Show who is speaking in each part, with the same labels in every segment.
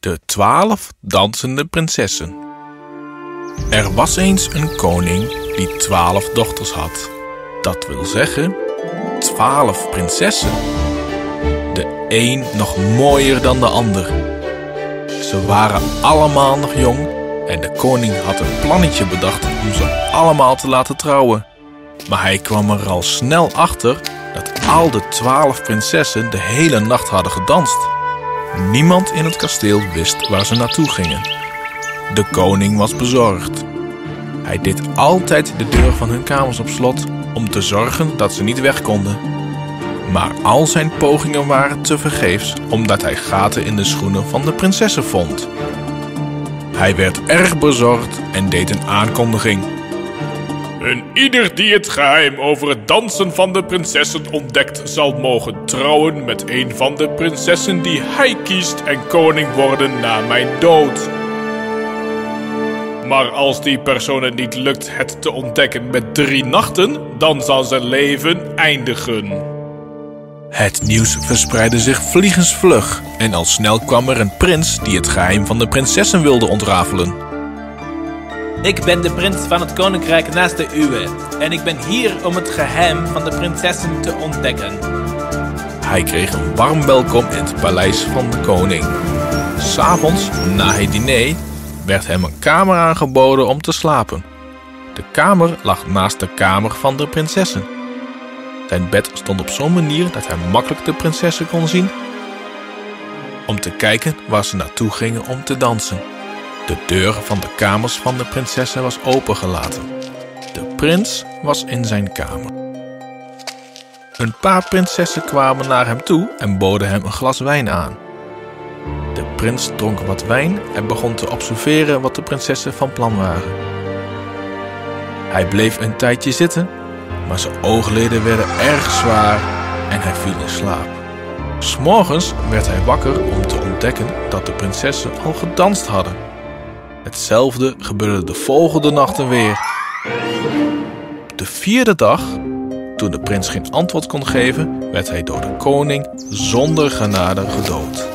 Speaker 1: De twaalf dansende prinsessen. Er was eens een koning die twaalf dochters had. Dat wil zeggen, twaalf prinsessen. De een nog mooier dan de ander. Ze waren allemaal nog jong en de koning had een plannetje bedacht om ze allemaal te laten trouwen. Maar hij kwam er al snel achter al de twaalf prinsessen de hele nacht hadden gedanst. Niemand in het kasteel wist waar ze naartoe gingen. De koning was bezorgd. Hij deed altijd de deur van hun kamers op slot om te zorgen dat ze niet weg konden. Maar al zijn pogingen waren tevergeefs omdat hij gaten in de schoenen van de prinsessen vond. Hij werd erg bezorgd en deed een aankondiging.
Speaker 2: En ieder die het geheim over het dansen van de prinsessen ontdekt, zal mogen trouwen met een van de prinsessen die hij kiest en koning worden na mijn dood. Maar als die persoon niet lukt het te ontdekken met drie nachten, dan zal zijn leven eindigen.
Speaker 1: Het nieuws verspreidde zich vliegensvlug en al snel kwam er een prins die het geheim van de prinsessen wilde ontrafelen.
Speaker 3: Ik ben de prins van het koninkrijk naast de uwe en ik ben hier om het geheim van de prinsessen te ontdekken.
Speaker 1: Hij kreeg een warm welkom in het paleis van de koning. S'avonds, na het diner, werd hem een kamer aangeboden om te slapen. De kamer lag naast de kamer van de prinsessen. Zijn bed stond op zo'n manier dat hij makkelijk de prinsessen kon zien. Om te kijken waar ze naartoe gingen om te dansen. De deur van de kamers van de prinsessen was opengelaten. De prins was in zijn kamer. Een paar prinsessen kwamen naar hem toe en boden hem een glas wijn aan. De prins dronk wat wijn en begon te observeren wat de prinsessen van plan waren. Hij bleef een tijdje zitten, maar zijn oogleden werden erg zwaar en hij viel in slaap. S'morgens werd hij wakker om te ontdekken dat de prinsessen al gedanst hadden. Hetzelfde gebeurde de volgende nachten weer. De vierde dag, toen de prins geen antwoord kon geven, werd hij door de koning zonder genade gedood.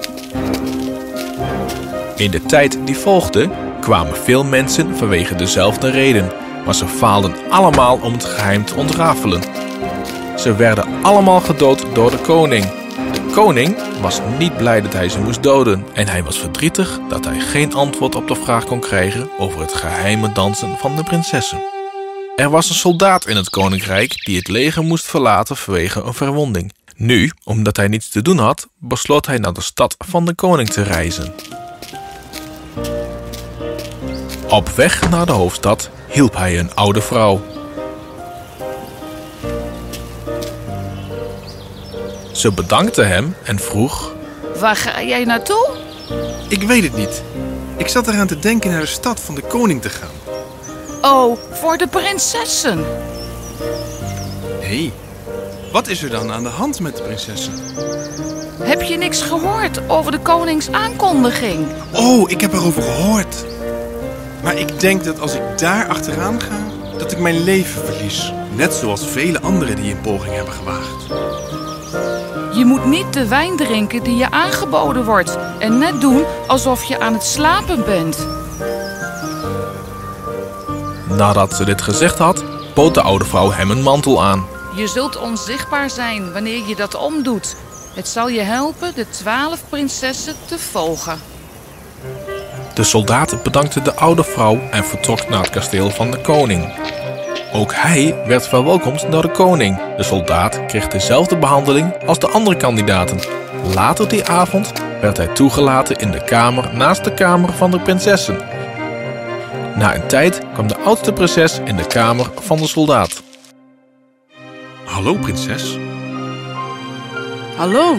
Speaker 1: In de tijd die volgde kwamen veel mensen vanwege dezelfde reden, maar ze faalden allemaal om het geheim te ontrafelen. Ze werden allemaal gedood door de koning. Koning was niet blij dat hij ze moest doden en hij was verdrietig dat hij geen antwoord op de vraag kon krijgen over het geheime dansen van de prinsessen. Er was een soldaat in het koninkrijk die het leger moest verlaten vanwege een verwonding. Nu, omdat hij niets te doen had, besloot hij naar de stad van de koning te reizen. Op weg naar de hoofdstad hielp hij een oude vrouw. Ze bedankte hem en vroeg:
Speaker 4: Waar ga jij naartoe?
Speaker 5: Ik weet het niet. Ik zat eraan te denken naar de stad van de koning te gaan.
Speaker 4: Oh, voor de prinsessen.
Speaker 5: Hé, wat is er dan aan de hand met de prinsessen?
Speaker 4: Heb je niks gehoord over de konings aankondiging?
Speaker 5: Oh, ik heb erover gehoord. Maar ik denk dat als ik daar achteraan ga, dat ik mijn leven verlies. Net zoals vele anderen die een poging hebben gewaagd.
Speaker 4: Je moet niet de wijn drinken die je aangeboden wordt en net doen alsof je aan het slapen bent.
Speaker 1: Nadat ze dit gezegd had, bood de oude vrouw hem een mantel aan.
Speaker 4: Je zult onzichtbaar zijn wanneer je dat omdoet. Het zal je helpen de twaalf prinsessen te volgen.
Speaker 1: De soldaat bedankte de oude vrouw en vertrok naar het kasteel van de koning. Ook hij werd verwelkomd door de koning. De soldaat kreeg dezelfde behandeling als de andere kandidaten. Later die avond werd hij toegelaten in de kamer naast de kamer van de prinsessen. Na een tijd kwam de oudste prinses in de kamer van de soldaat.
Speaker 5: Hallo, prinses.
Speaker 6: Hallo,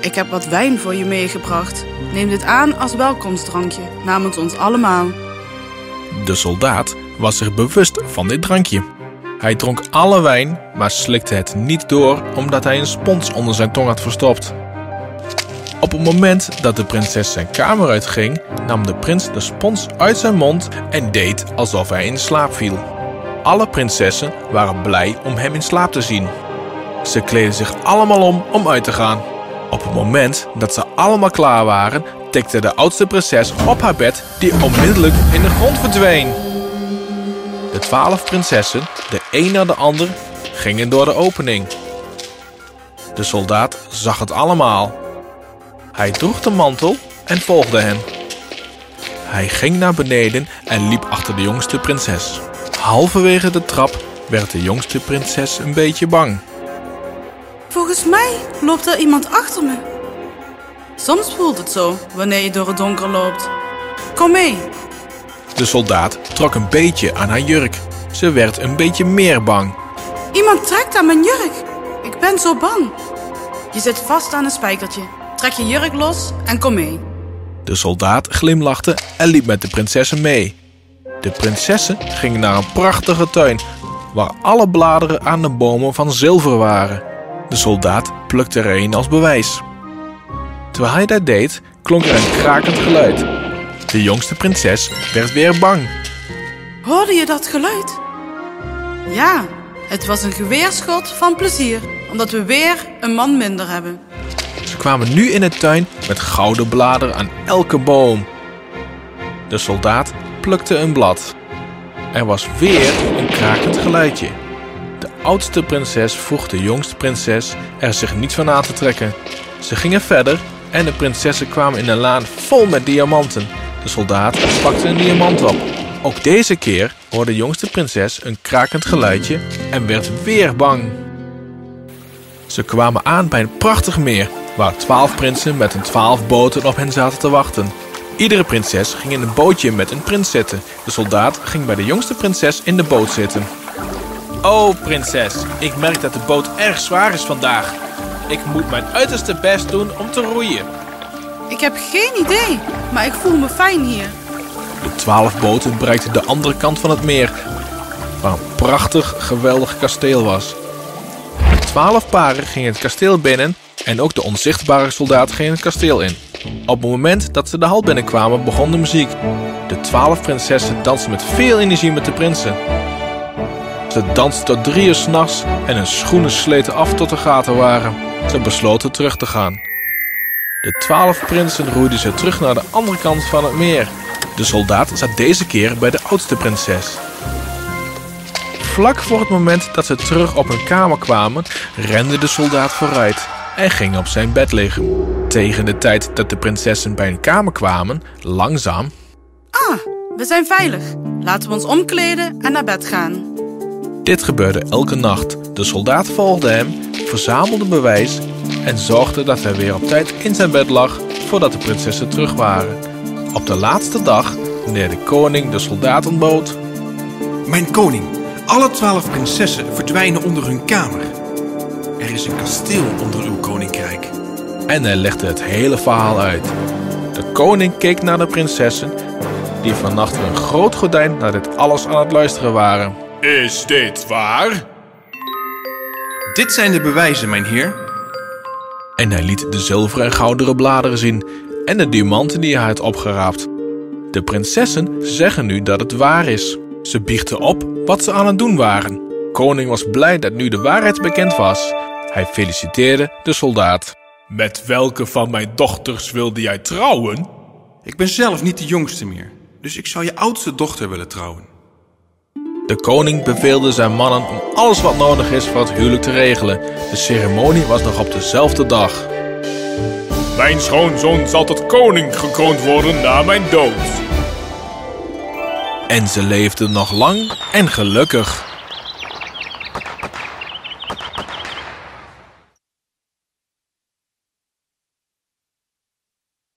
Speaker 6: ik heb wat wijn voor je meegebracht. Neem dit aan als welkomstdrankje namens ons allemaal.
Speaker 1: De soldaat was zich bewust van dit drankje. Hij dronk alle wijn, maar slikte het niet door omdat hij een spons onder zijn tong had verstopt. Op het moment dat de prinses zijn kamer uitging, nam de prins de spons uit zijn mond en deed alsof hij in slaap viel. Alle prinsessen waren blij om hem in slaap te zien. Ze kleden zich allemaal om om uit te gaan. Op het moment dat ze allemaal klaar waren, tikte de oudste prinses op haar bed, die onmiddellijk in de grond verdween. De twaalf prinsessen, de een na de ander, gingen door de opening. De soldaat zag het allemaal. Hij droeg de mantel en volgde hen. Hij ging naar beneden en liep achter de jongste prinses. Halverwege de trap werd de jongste prinses een beetje bang.
Speaker 6: Volgens mij loopt er iemand achter me. Soms voelt het zo wanneer je door het donker loopt. Kom mee.
Speaker 1: De soldaat trok een beetje aan haar jurk. Ze werd een beetje meer bang.
Speaker 6: Iemand trekt aan mijn jurk. Ik ben zo bang. Je zit vast aan een spijkertje. Trek je jurk los en kom mee.
Speaker 1: De soldaat glimlachte en liep met de prinsessen mee. De prinsessen gingen naar een prachtige tuin waar alle bladeren aan de bomen van zilver waren. De soldaat plukte er een als bewijs. Terwijl hij dat deed, klonk er een krakend geluid. De jongste prinses werd weer bang.
Speaker 6: Hoorde je dat geluid? Ja, het was een geweerschot van plezier, omdat we weer een man minder hebben.
Speaker 1: Ze kwamen nu in de tuin met gouden bladeren aan elke boom. De soldaat plukte een blad. Er was weer een krakend geluidje. De oudste prinses vroeg de jongste prinses er zich niet van aan te trekken. Ze gingen verder en de prinsessen kwamen in een laan vol met diamanten. De soldaat pakte een diamant op. Ook deze keer hoorde de jongste prinses een krakend geluidje en werd weer bang. Ze kwamen aan bij een prachtig meer, waar twaalf prinsen met hun twaalf boten op hen zaten te wachten. Iedere prinses ging in een bootje met een prins zitten. De soldaat ging bij de jongste prinses in de boot zitten.
Speaker 3: Oh, prinses, ik merk dat de boot erg zwaar is vandaag. Ik moet mijn uiterste best doen om te roeien.
Speaker 6: Ik heb geen idee, maar ik voel me fijn hier.
Speaker 1: De twaalf boten bereikten de andere kant van het meer, waar een prachtig, geweldig kasteel was. De twaalf paren gingen het kasteel binnen en ook de onzichtbare soldaat ging het kasteel in. Op het moment dat ze de hal binnenkwamen, begon de muziek. De twaalf prinsessen dansten met veel energie met de prinsen. Ze dansten tot drie uur s'nachts en hun schoenen sleten af tot de gaten waren. Ze besloten terug te gaan. De twaalf prinsen roeiden ze terug naar de andere kant van het meer. De soldaat zat deze keer bij de oudste prinses. Vlak voor het moment dat ze terug op hun kamer kwamen, rende de soldaat vooruit en ging op zijn bed liggen. Tegen de tijd dat de prinsessen bij hun kamer kwamen, langzaam,
Speaker 6: Ah, we zijn veilig. Laten we ons omkleden en naar bed gaan.
Speaker 1: Dit gebeurde elke nacht. De soldaat volgde hem, verzamelde bewijs en zorgde dat hij weer op tijd in zijn bed lag voordat de prinsessen terug waren. Op de laatste dag, wanneer de koning de soldaat ontbood,
Speaker 5: Mijn koning, alle twaalf prinsessen verdwijnen onder hun kamer. Er is een kasteel onder uw koninkrijk.
Speaker 1: en hij legde het hele verhaal uit. De koning keek naar de prinsessen, die van achter een groot gordijn naar dit alles aan het luisteren waren.
Speaker 2: Is dit waar?
Speaker 5: Dit zijn de bewijzen, mijn heer.
Speaker 1: En hij liet de zilveren en gouderen bladeren zien en de diamanten die hij had opgeraapt. De prinsessen zeggen nu dat het waar is. Ze biechten op wat ze aan het doen waren. Koning was blij dat nu de waarheid bekend was. Hij feliciteerde de soldaat.
Speaker 2: Met welke van mijn dochters wilde jij trouwen?
Speaker 5: Ik ben zelf niet de jongste meer. Dus ik zou je oudste dochter willen trouwen.
Speaker 1: De koning beveelde zijn mannen om alles wat nodig is voor het huwelijk te regelen. De ceremonie was nog op dezelfde dag.
Speaker 2: Mijn schoonzoon zal tot koning gekroond worden na mijn dood.
Speaker 1: En ze leefden nog lang en gelukkig.